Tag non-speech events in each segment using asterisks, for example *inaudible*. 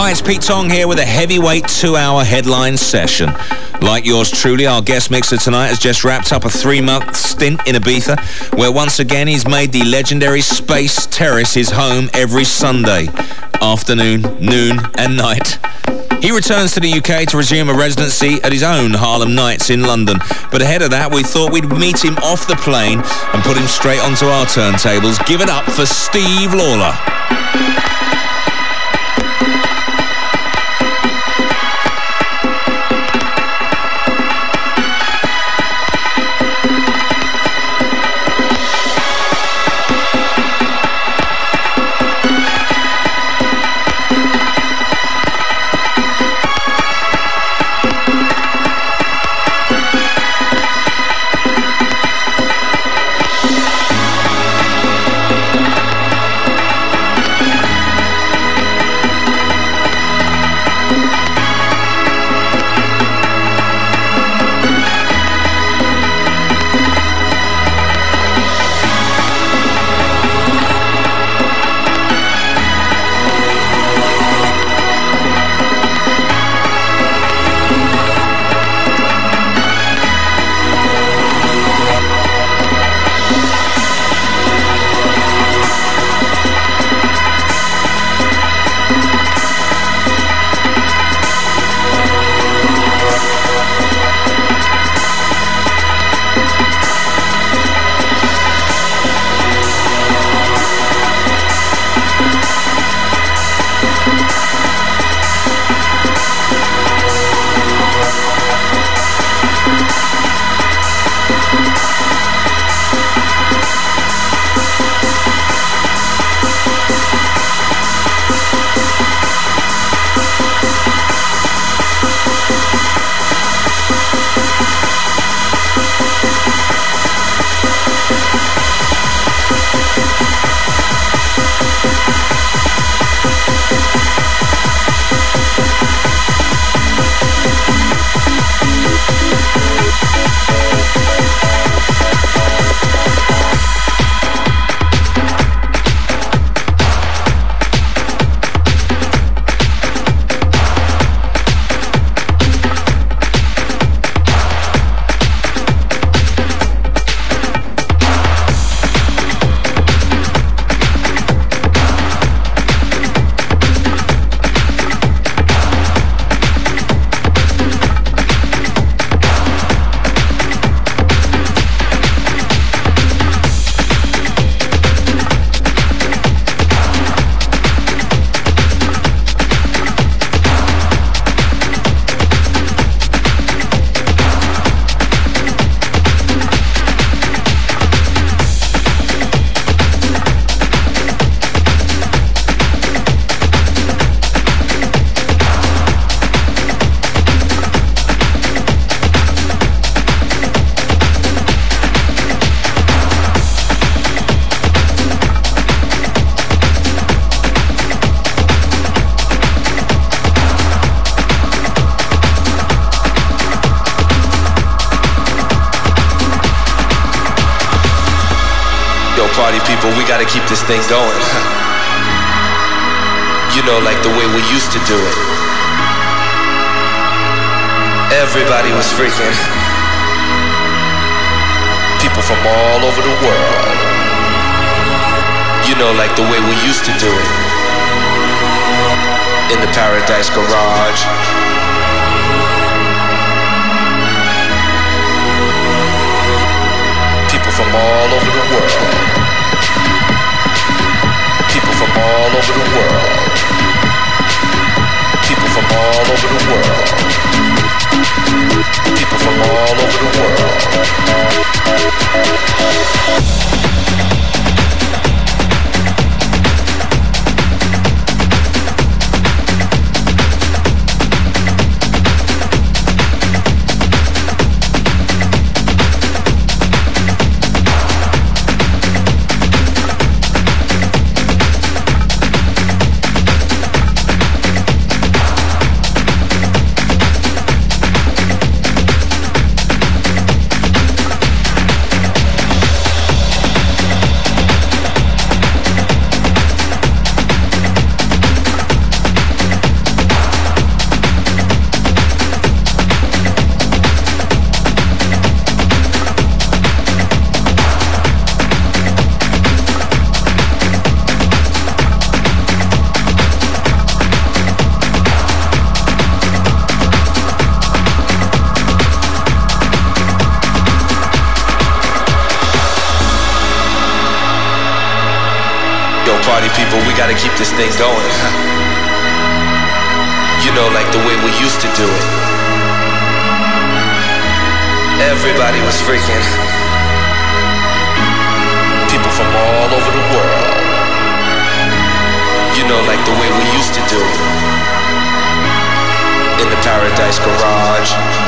Hi, it's Pete Tong here with a heavyweight two-hour headline session. Like yours truly, our guest mixer tonight has just wrapped up a three-month stint in Ibiza, where once again he's made the legendary Space Terrace his home every Sunday, afternoon, noon and night. He returns to the UK to resume a residency at his own Harlem Nights in London. But ahead of that, we thought we'd meet him off the plane and put him straight onto our turntables. Give it up for Steve Lawler. Going. you know, like the way we used to do it. Everybody was freaking. People from all over the world. You know, like the way we used to do it. In the Paradise Garage. People from all over the world from all over the world. People from all over the world. People from all over the world. This thing going. You know, like the way we used to do it. Everybody was freaking. People from all over the world. You know, like the way we used to do it. In the Paradise Garage.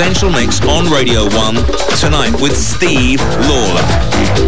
Essential Mix on Radio 1 tonight with Steve Lawler.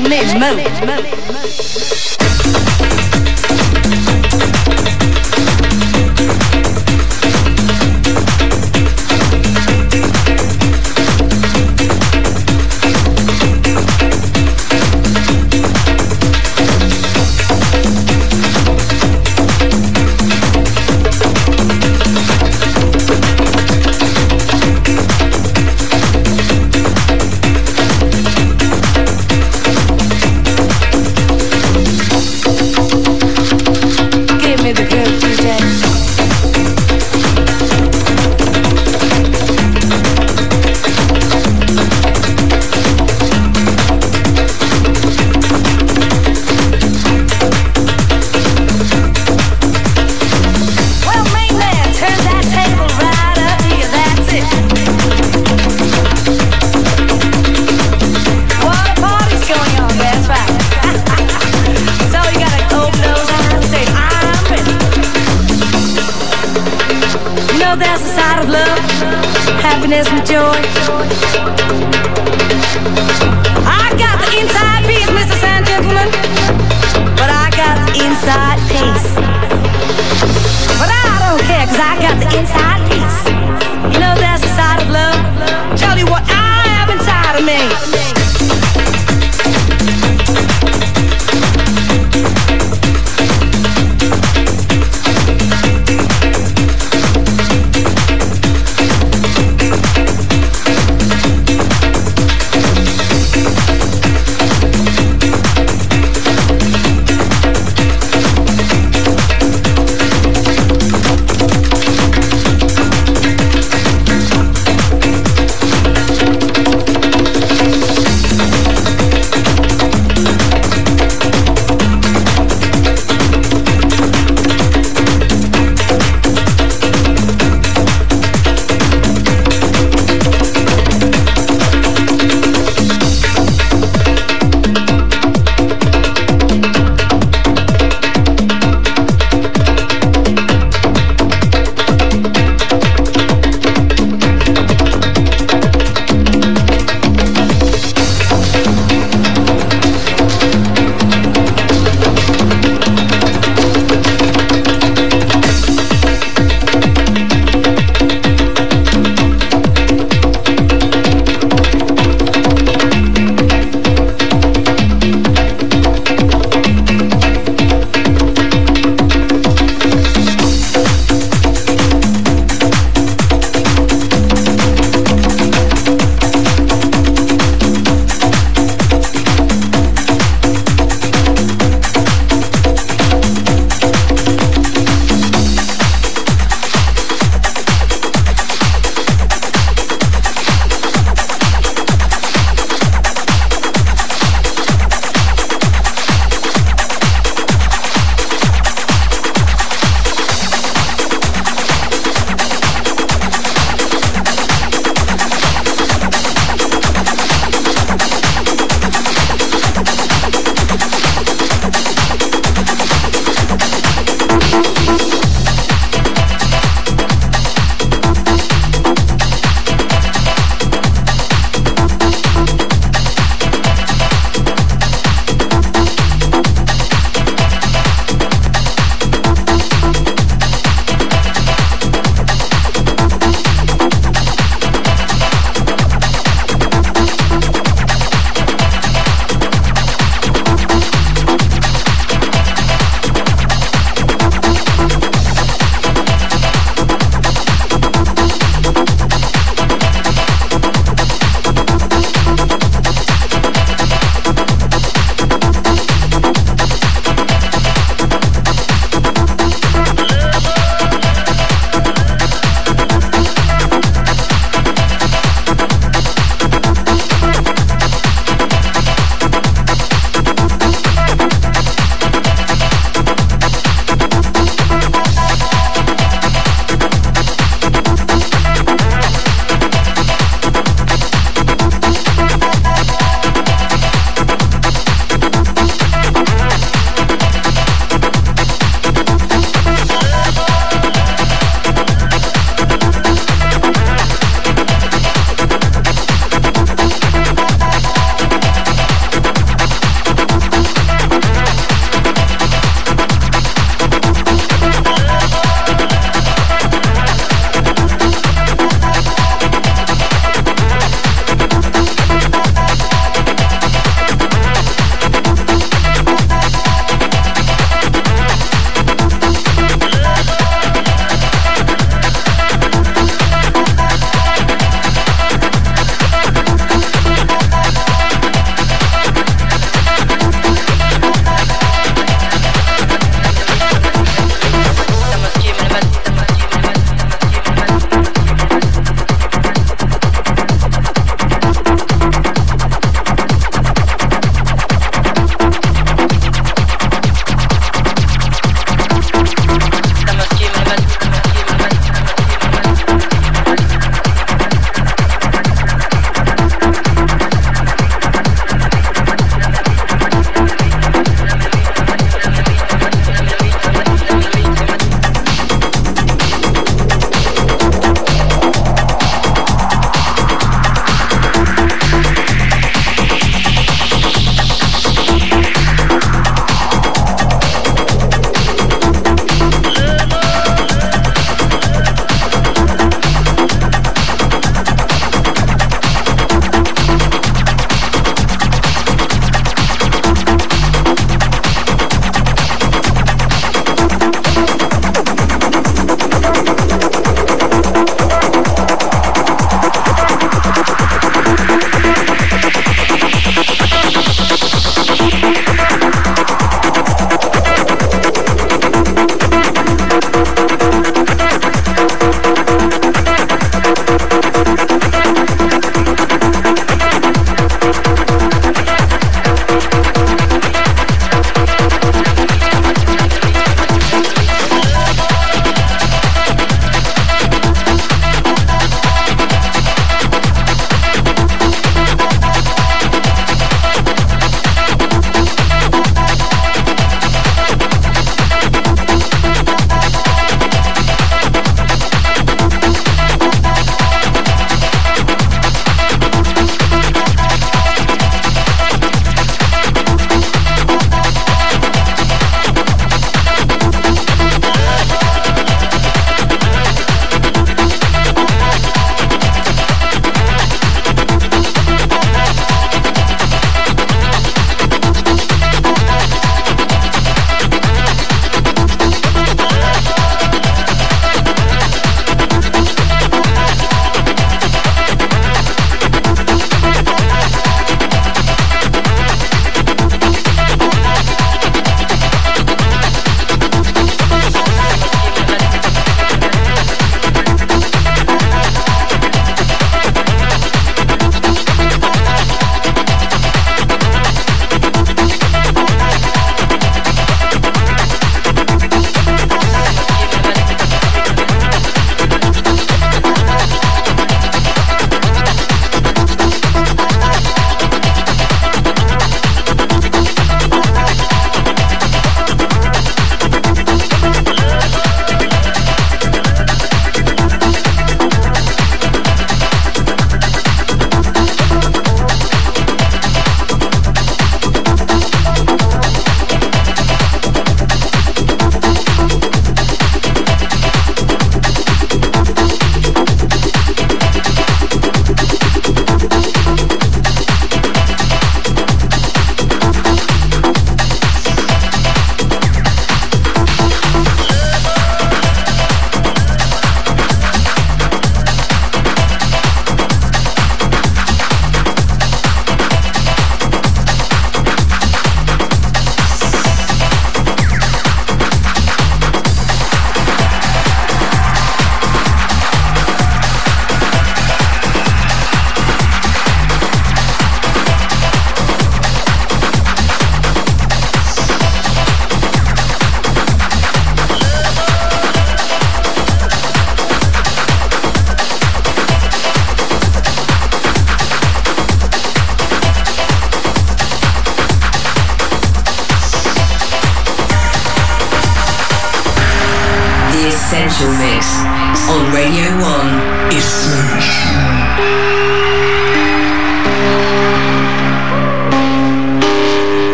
Make me move.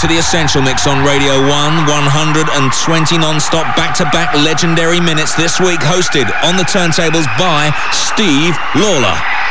To The Essential Mix on Radio 1, 120 non-stop back-to-back legendary minutes this week hosted on the turntables by Steve Lawler.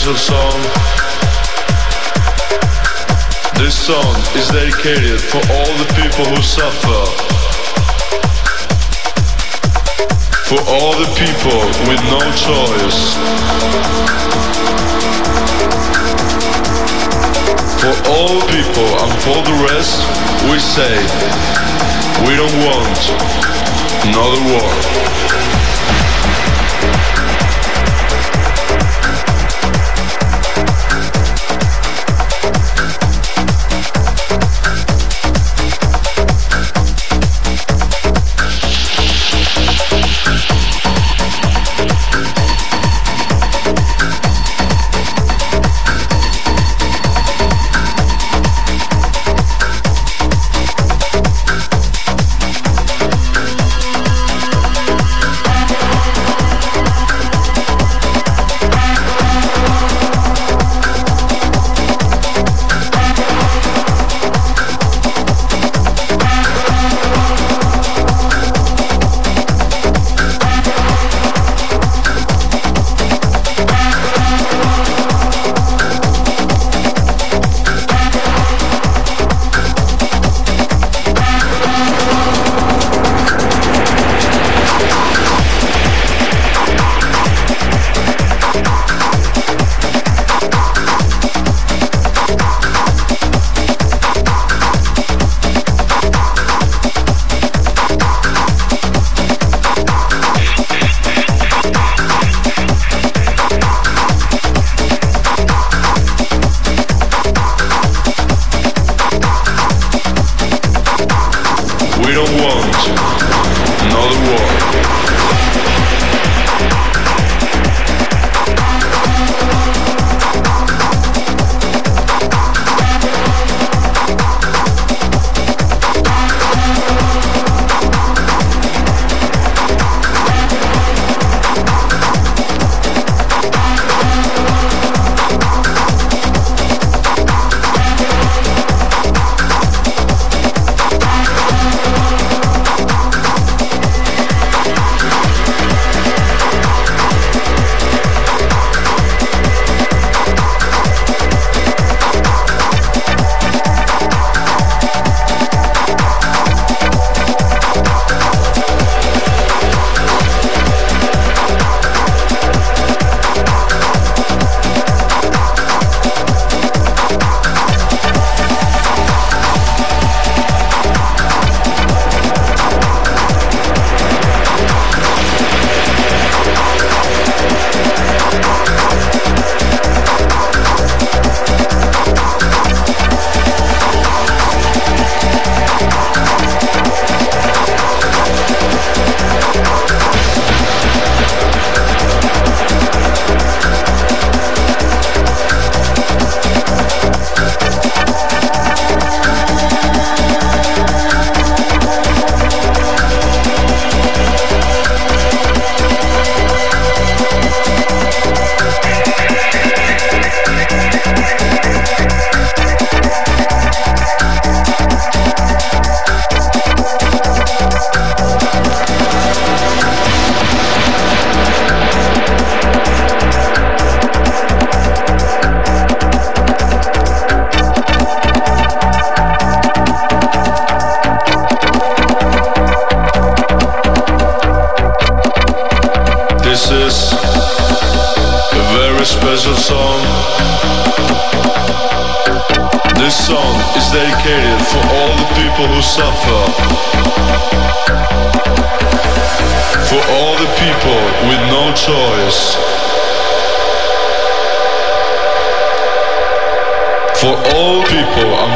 special song. This song is dedicated for all the people who suffer. For all the people with no choice. For all people and for the rest, we say, we don't want another war.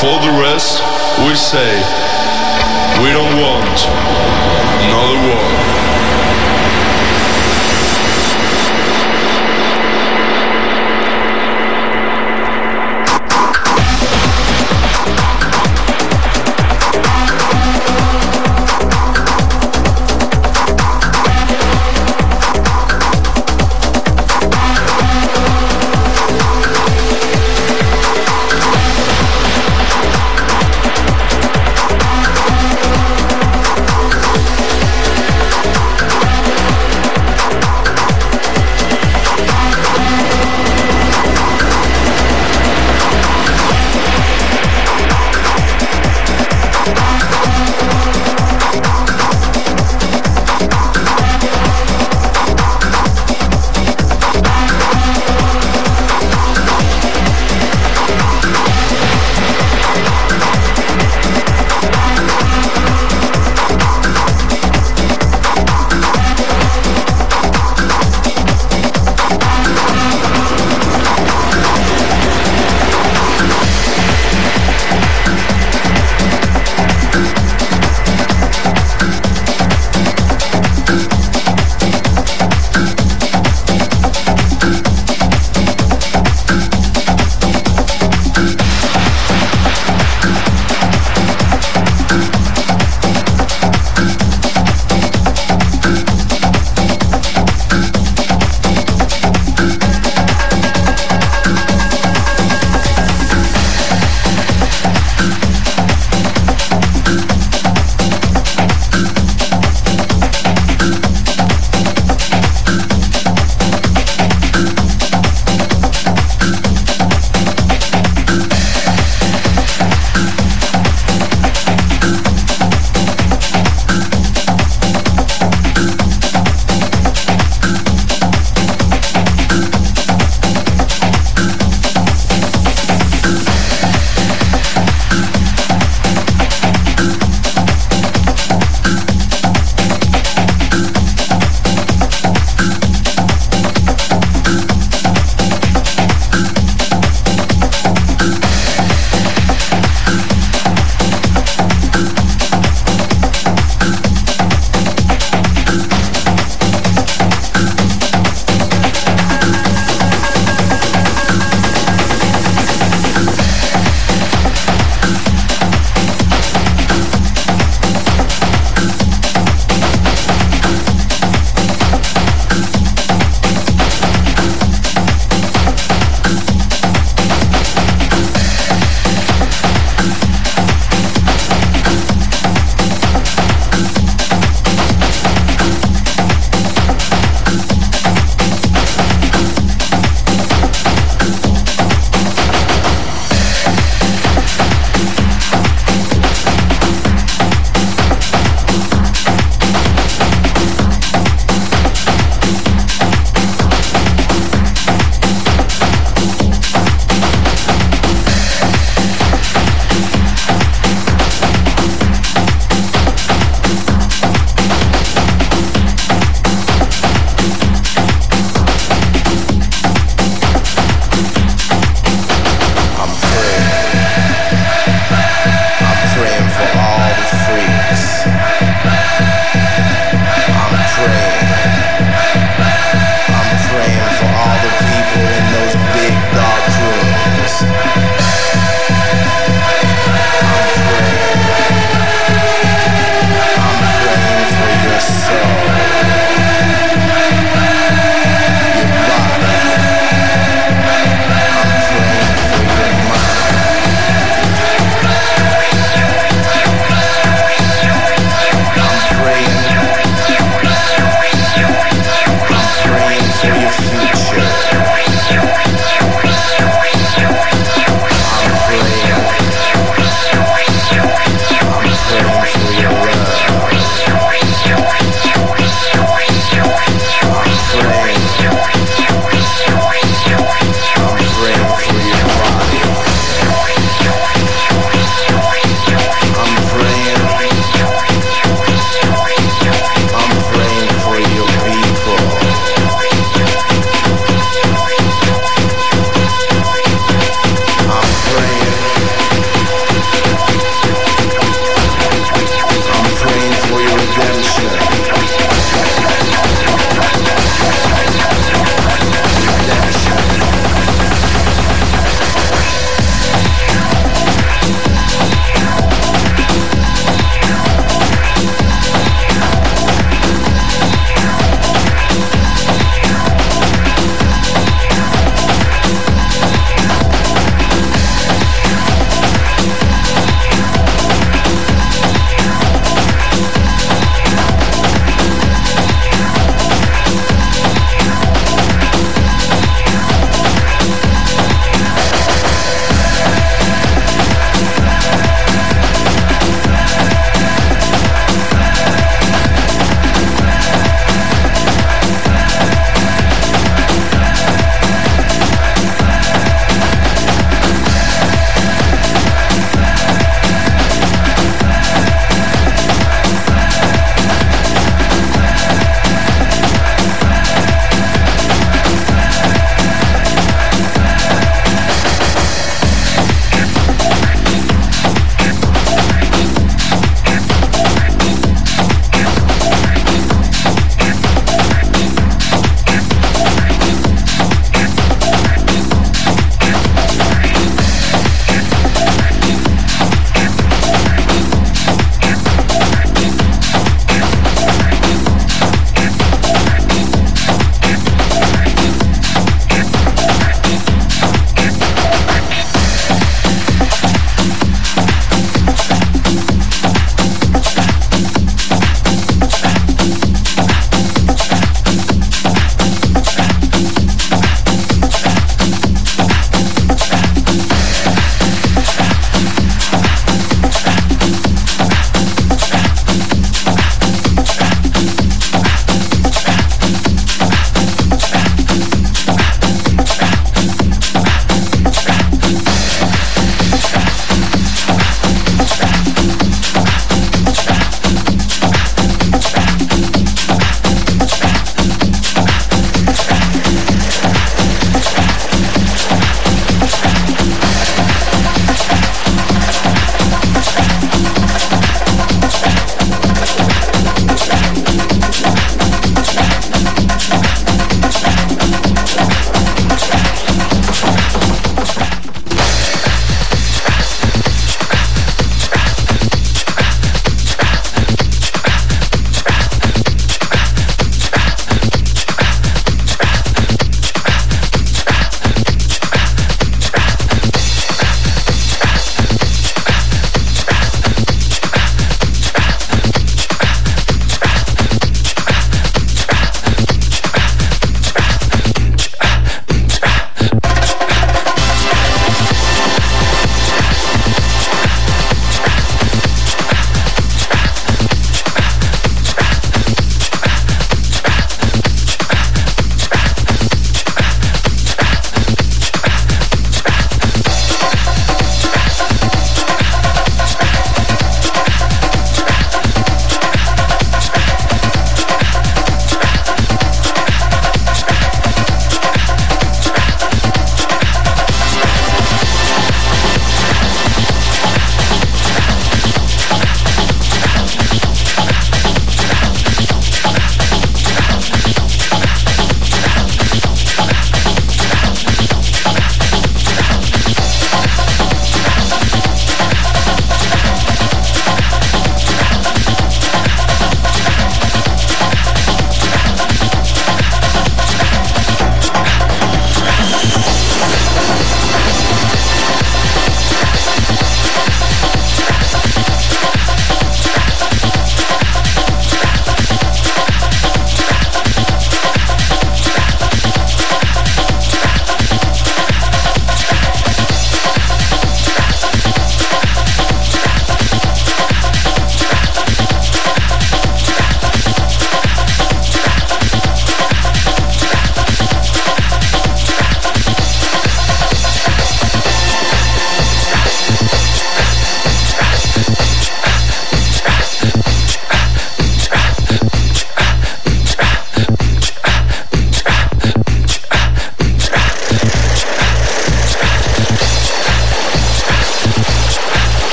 For the rest, we say, we don't want another war.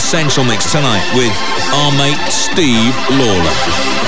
Essential Mix tonight with our mate Steve Lawler.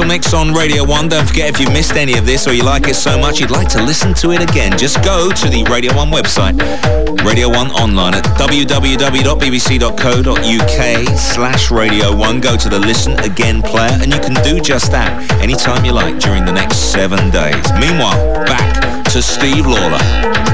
Essential Mix on Radio 1. Don't forget if you missed any of this or you like it so much you'd like to listen to it again, just go to the Radio 1 website, Radio 1 online at www.bbc.co.uk slash Radio 1. Go to the Listen Again player and you can do just that anytime you like during the next seven days. Meanwhile, back to Steve Lawler.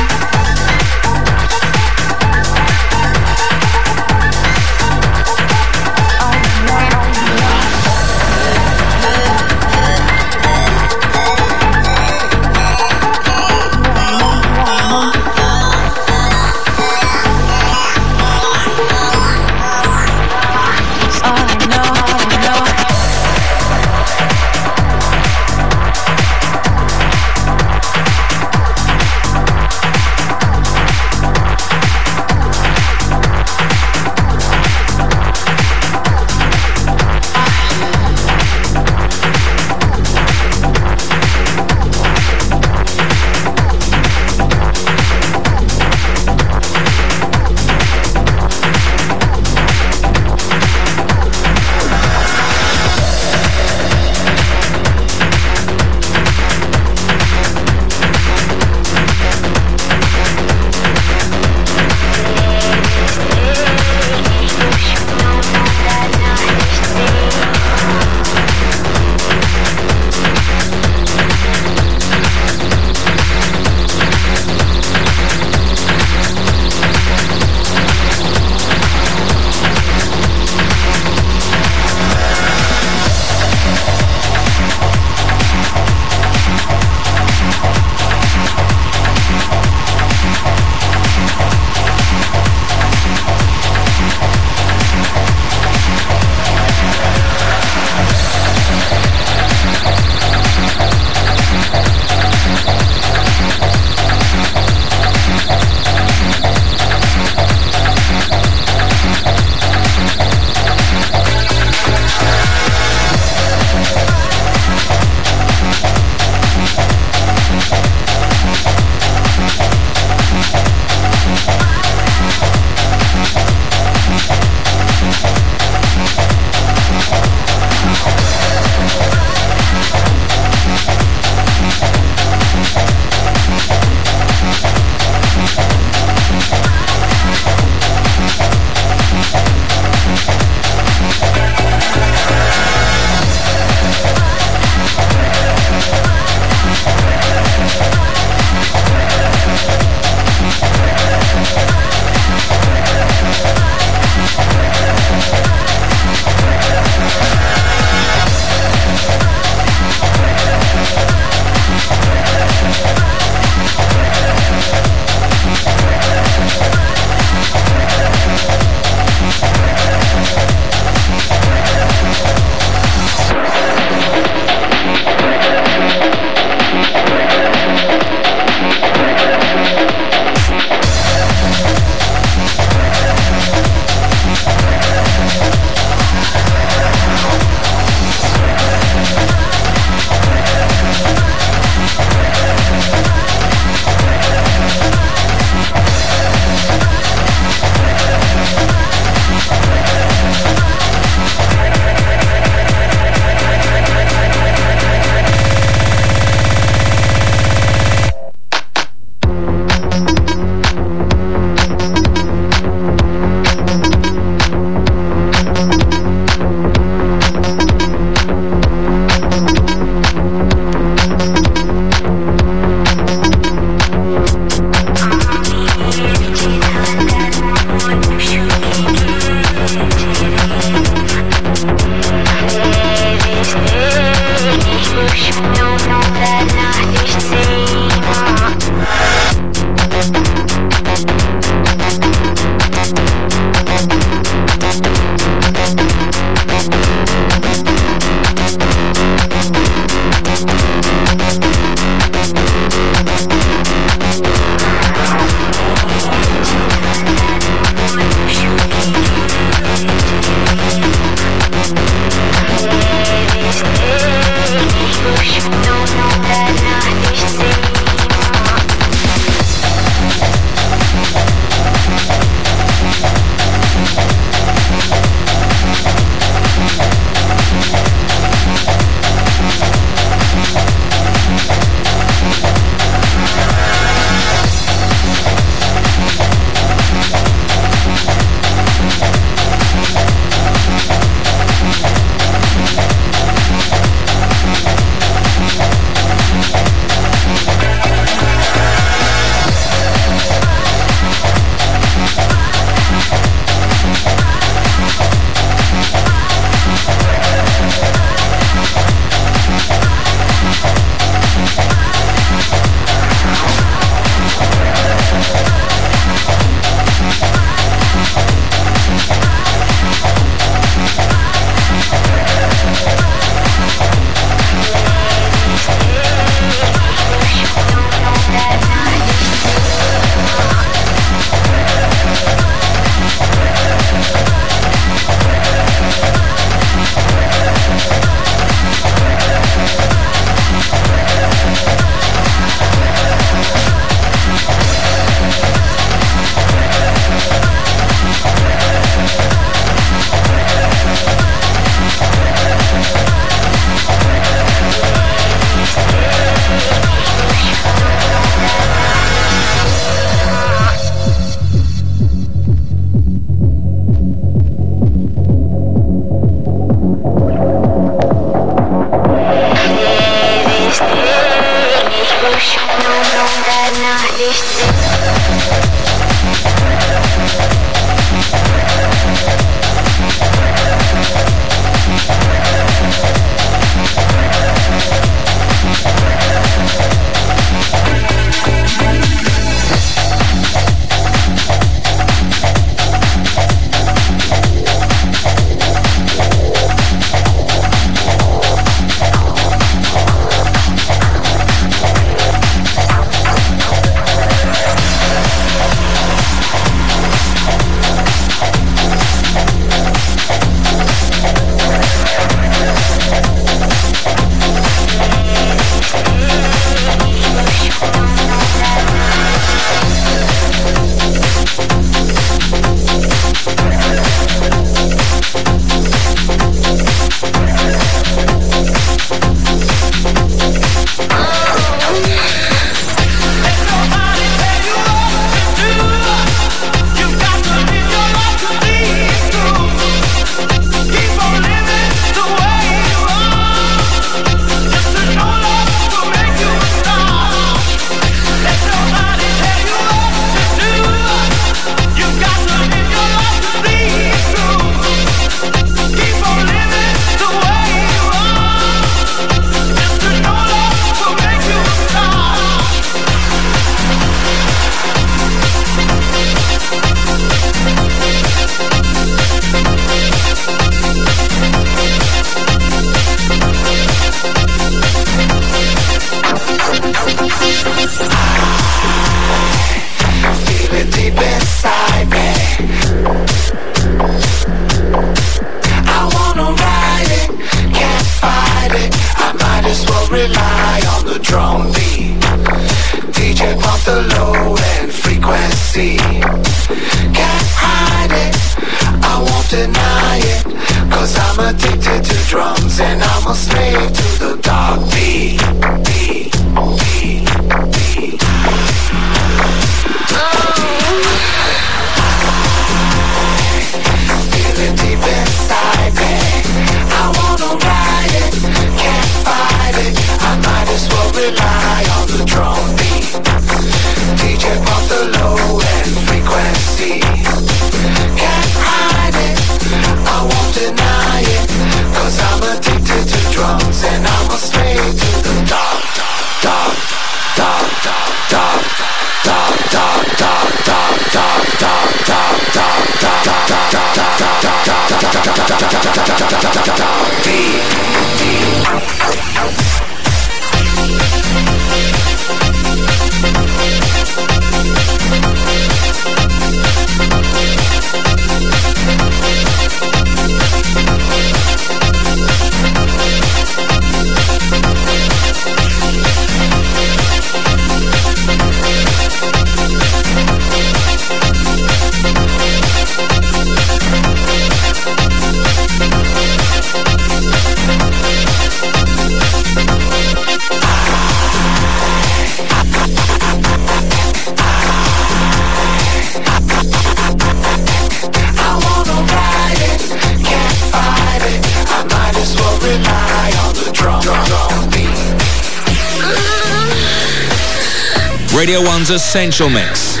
Essential Mix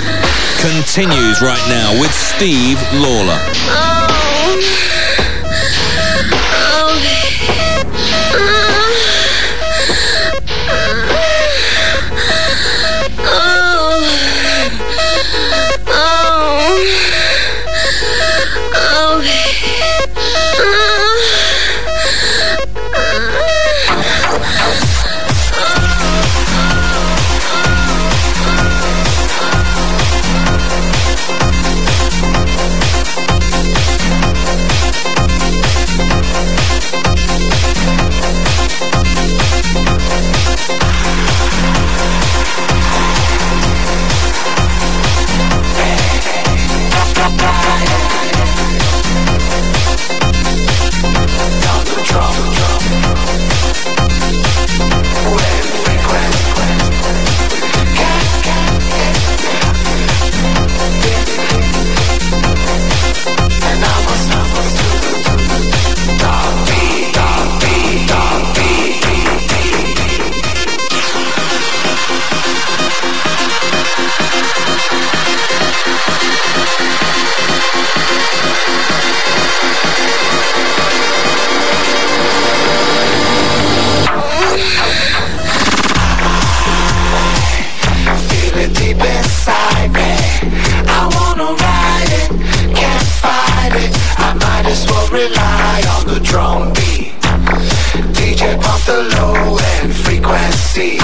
continues right now with Steve Lawler. strong beat. DJ pump the low end frequency.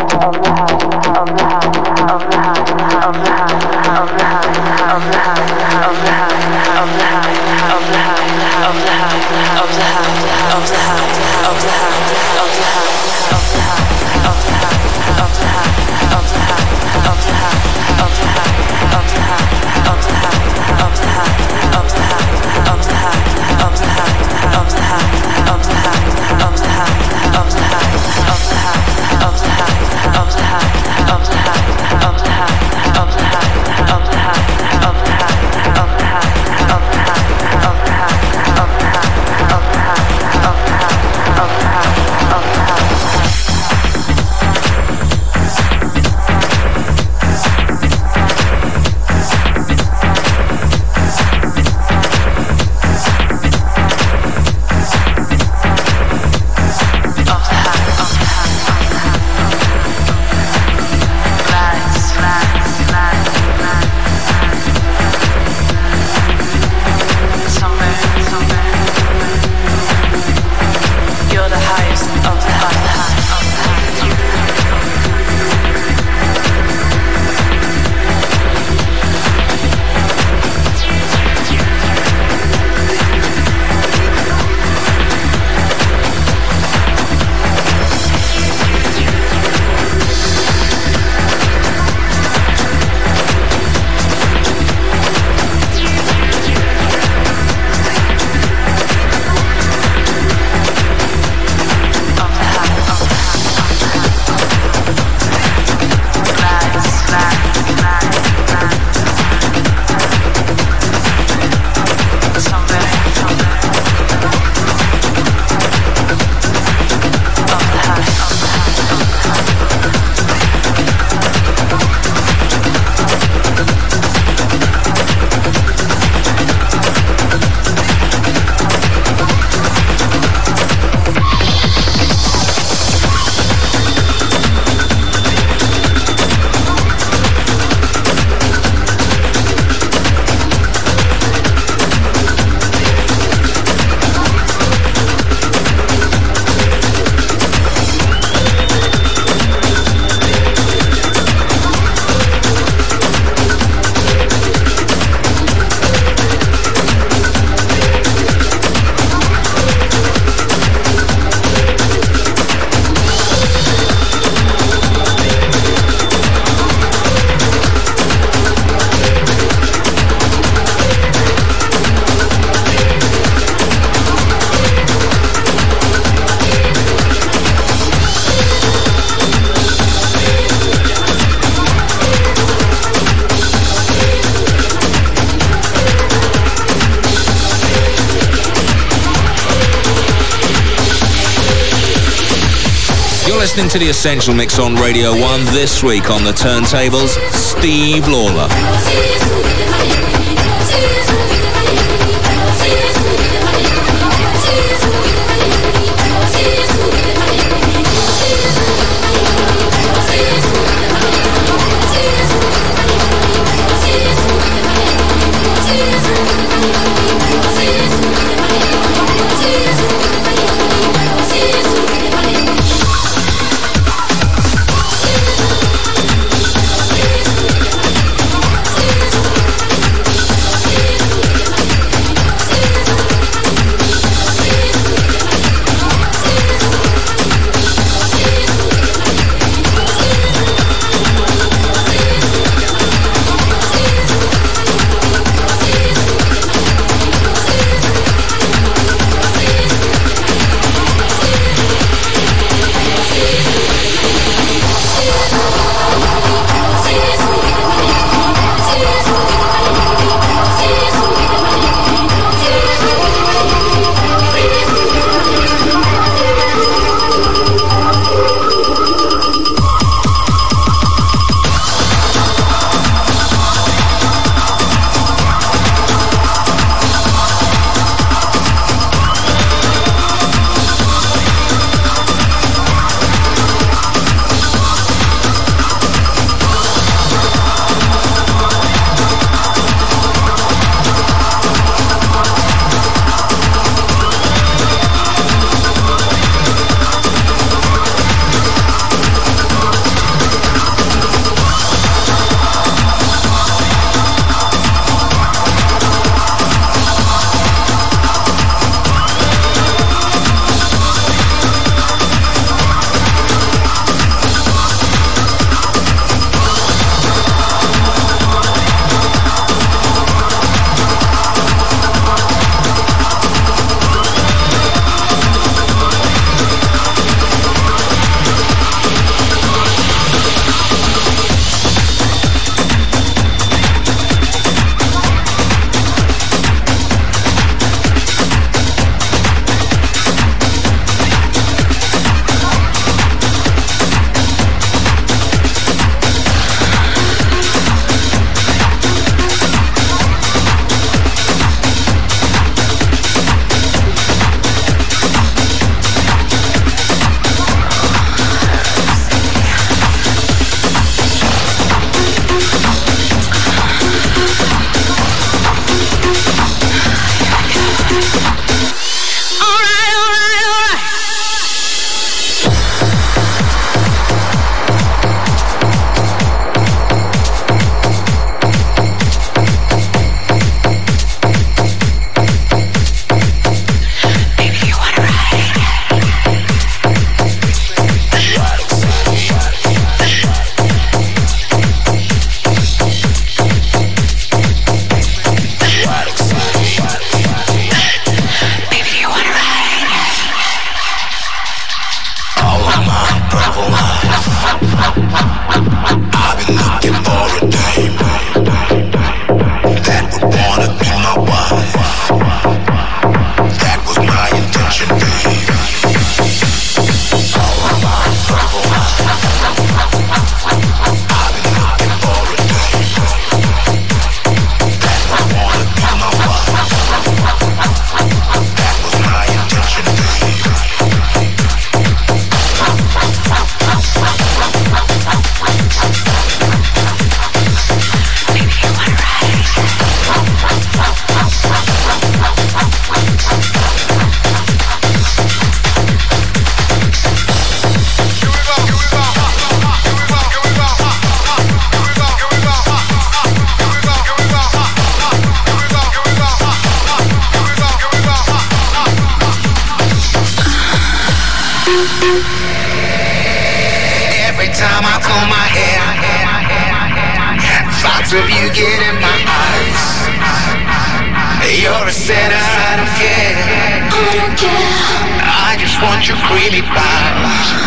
of the high Of to The Essential Mix on Radio 1 this week on the turntables, Steve Lawler. You really by.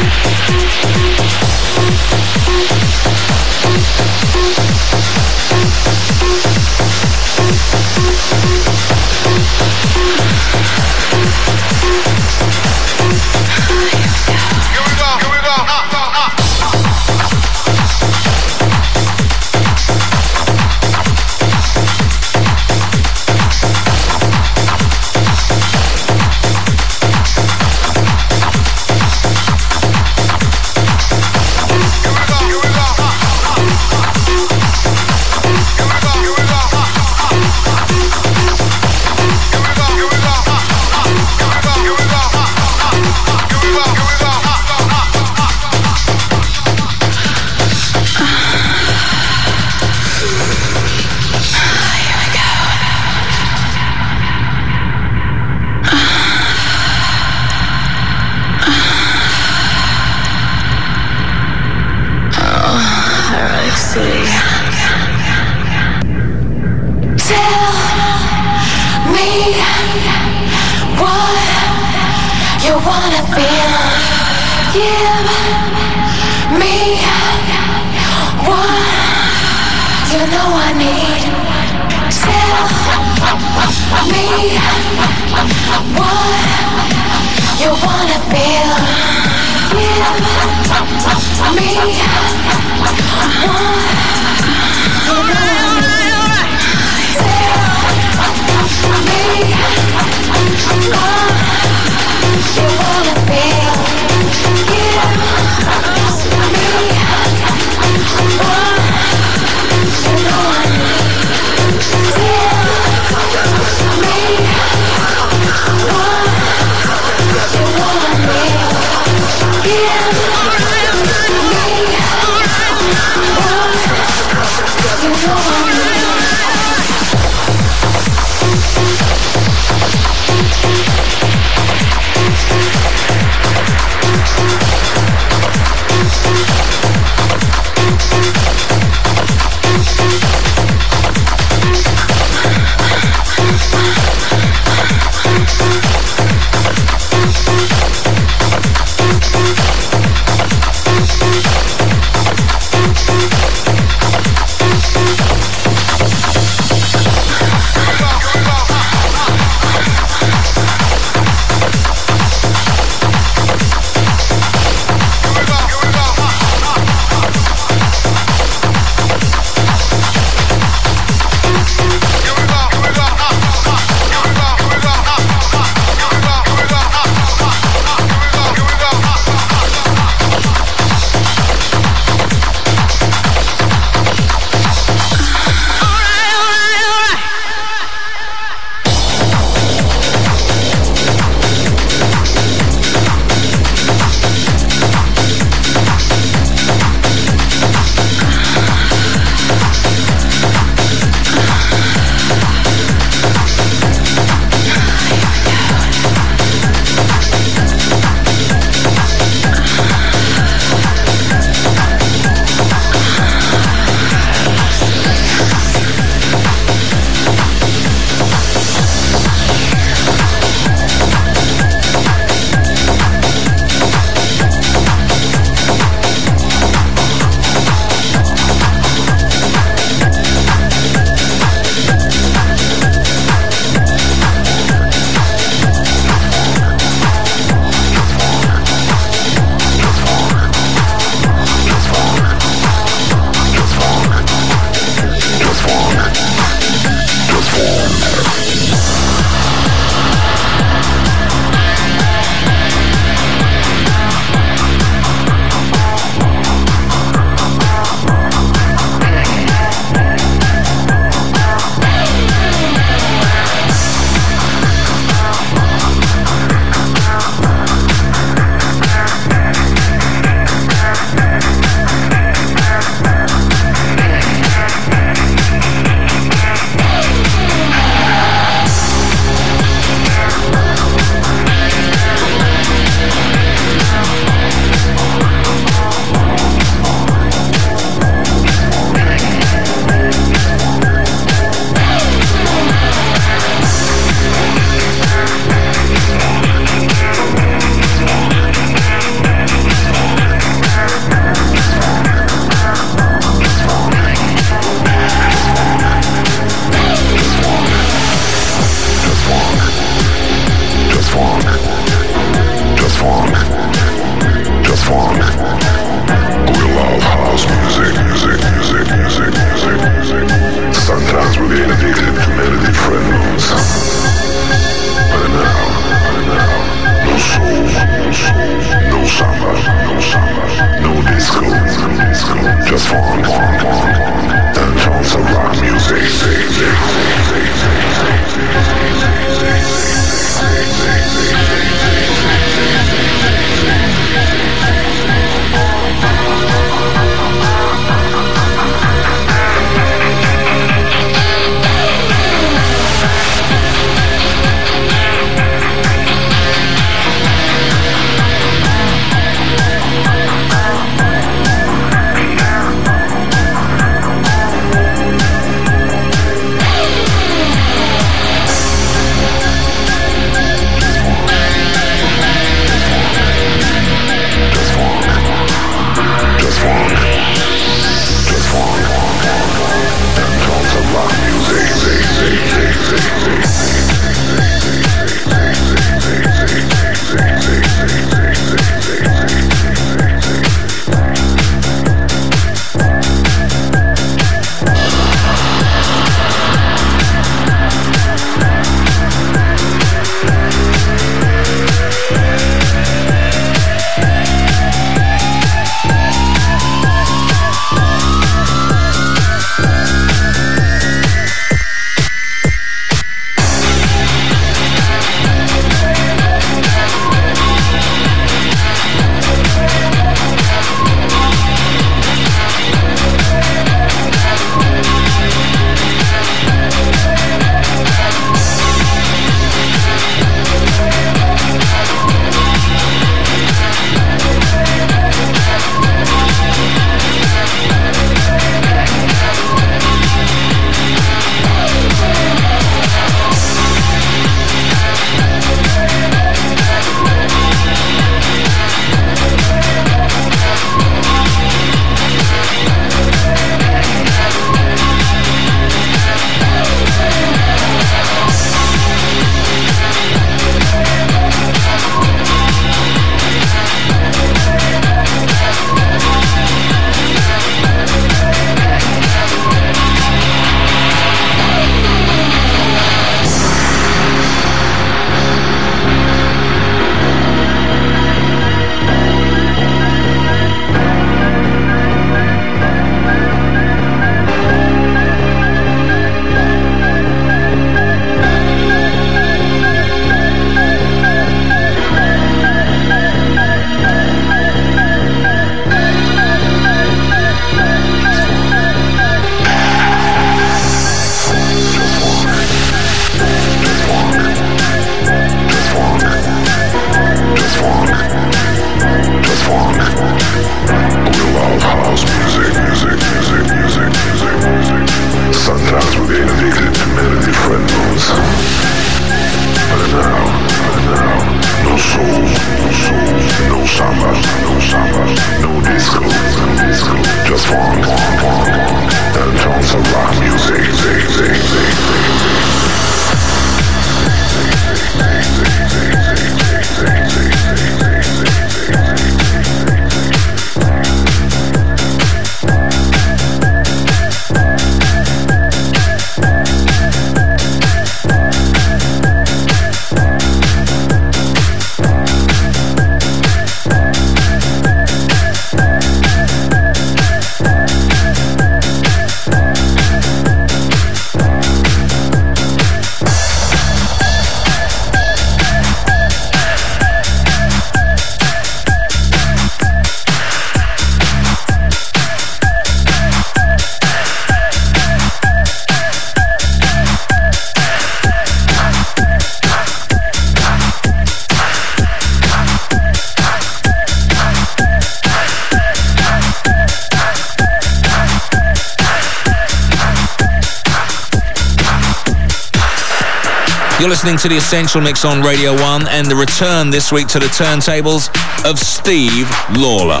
To the Essential Mix on Radio 1 and the return this week to the turntables of Steve Lawler.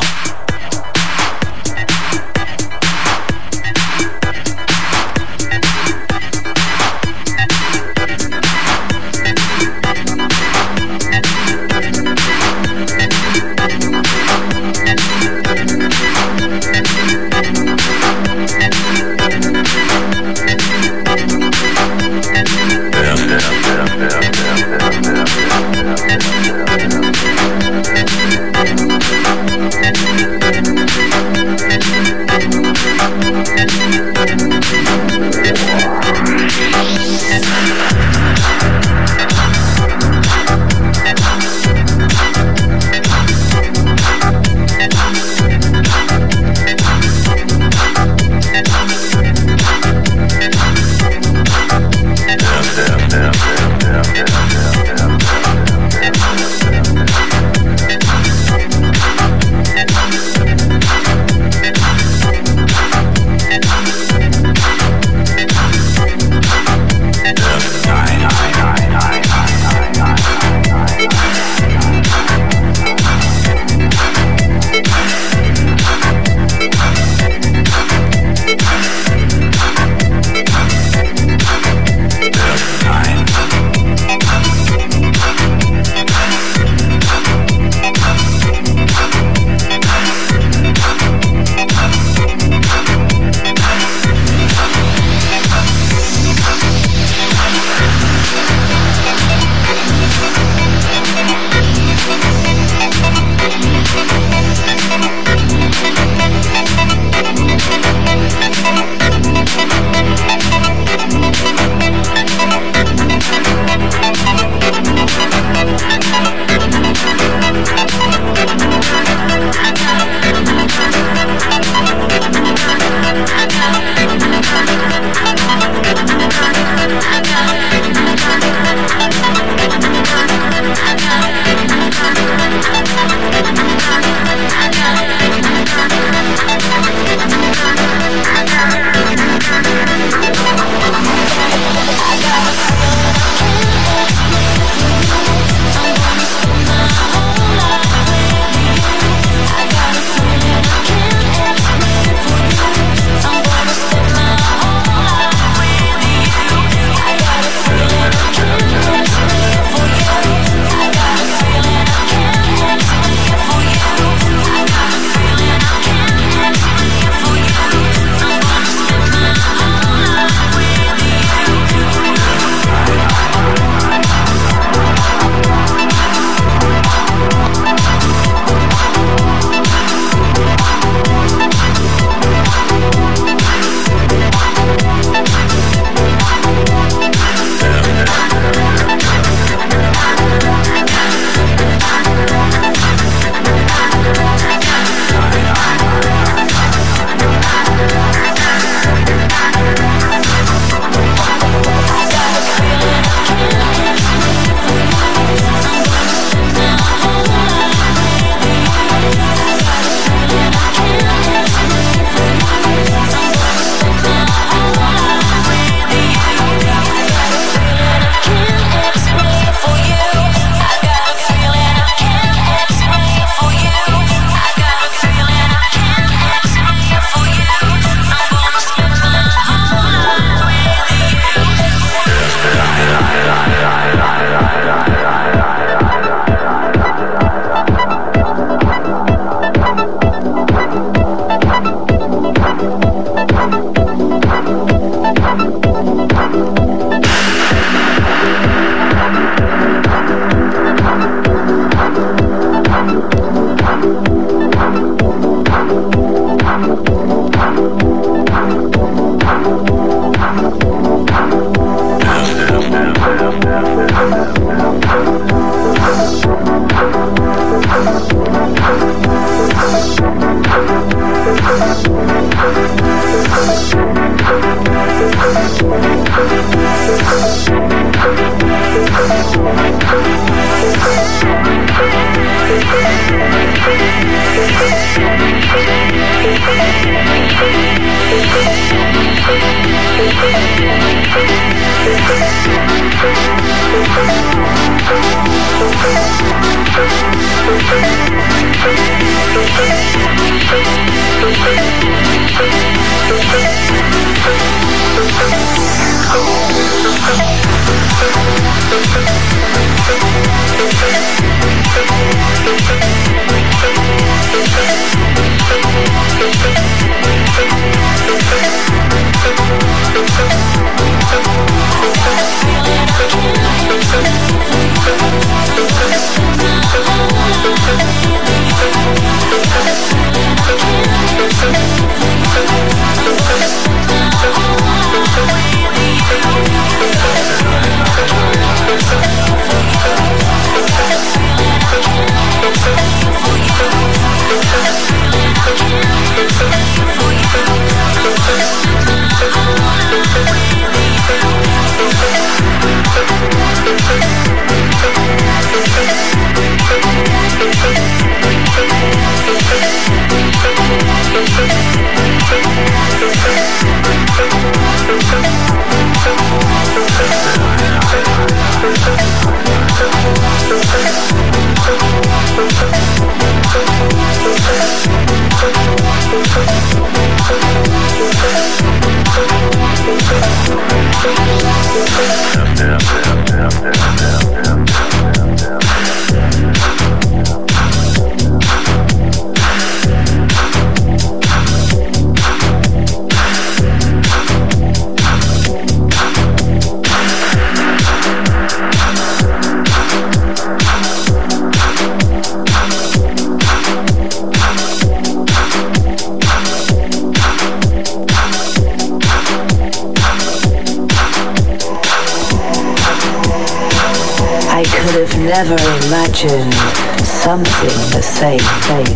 Something the same, same.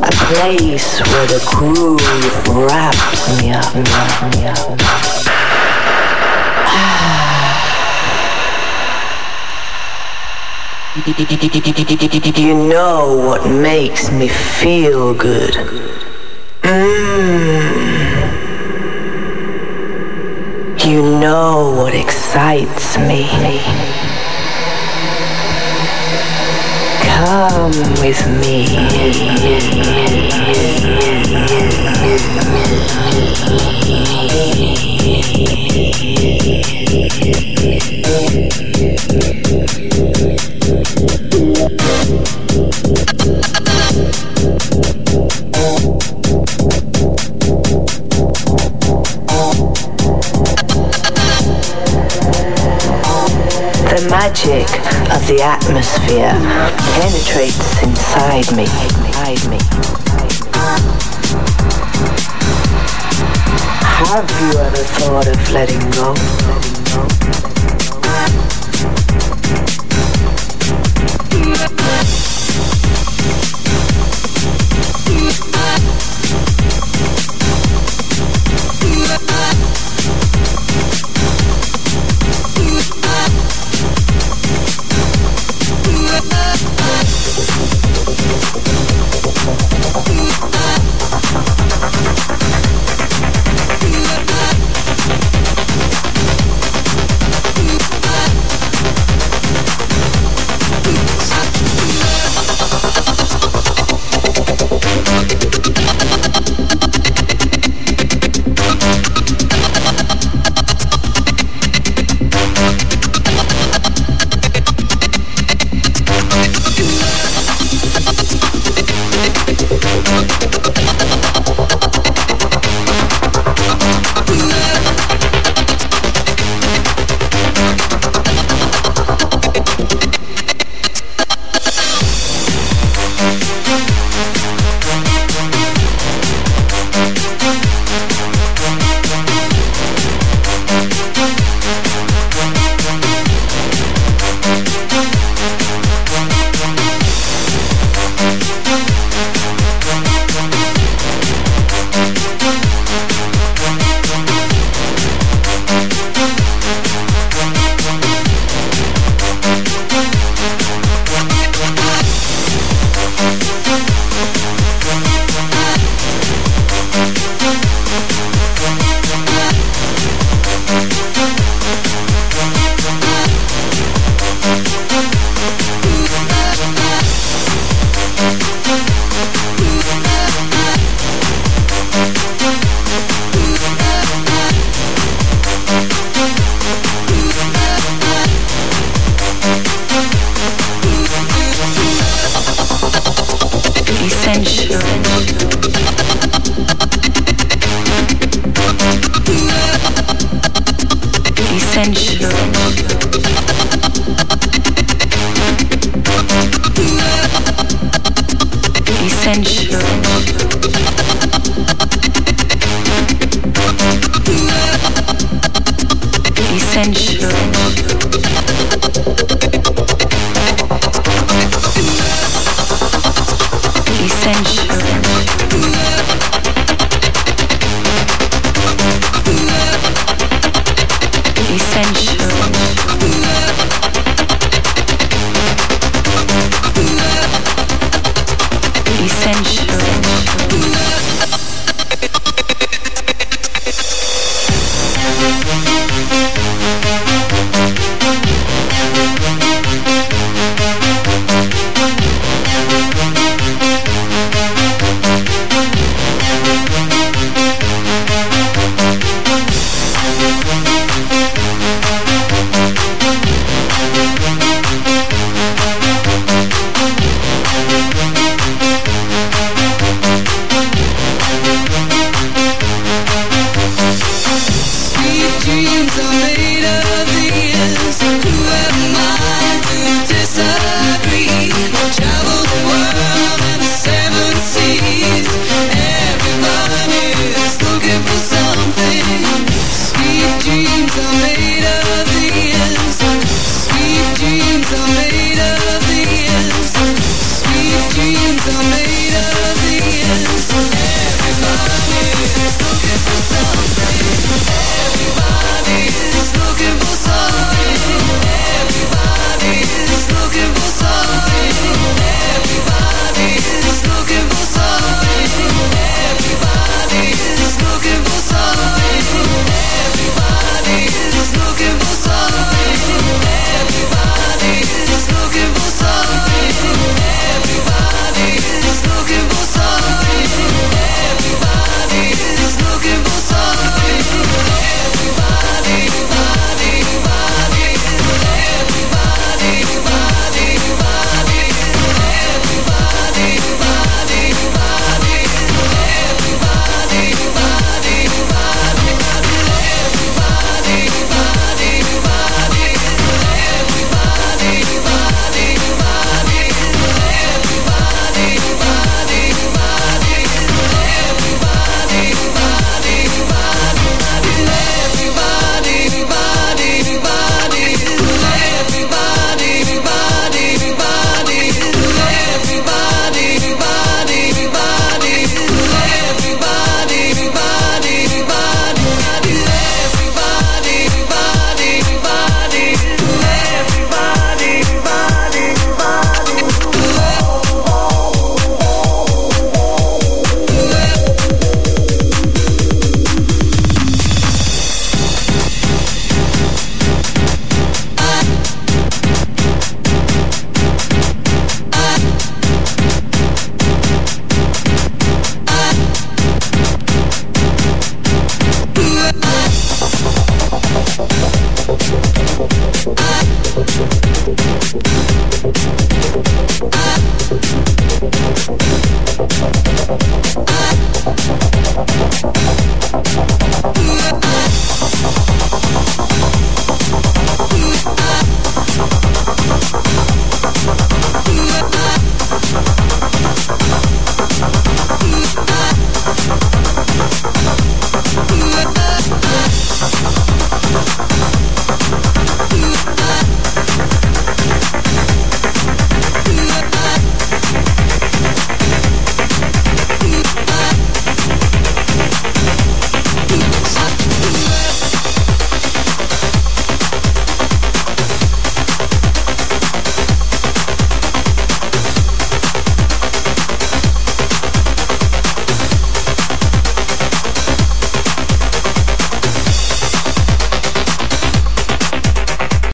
A place where the groove wraps me up, wraps me up. *sighs* You know what makes me feel good. Mmm. You know what excites me. Come with me. The magic the atmosphere penetrates inside me. Inside me. Have you ever thought of letting go?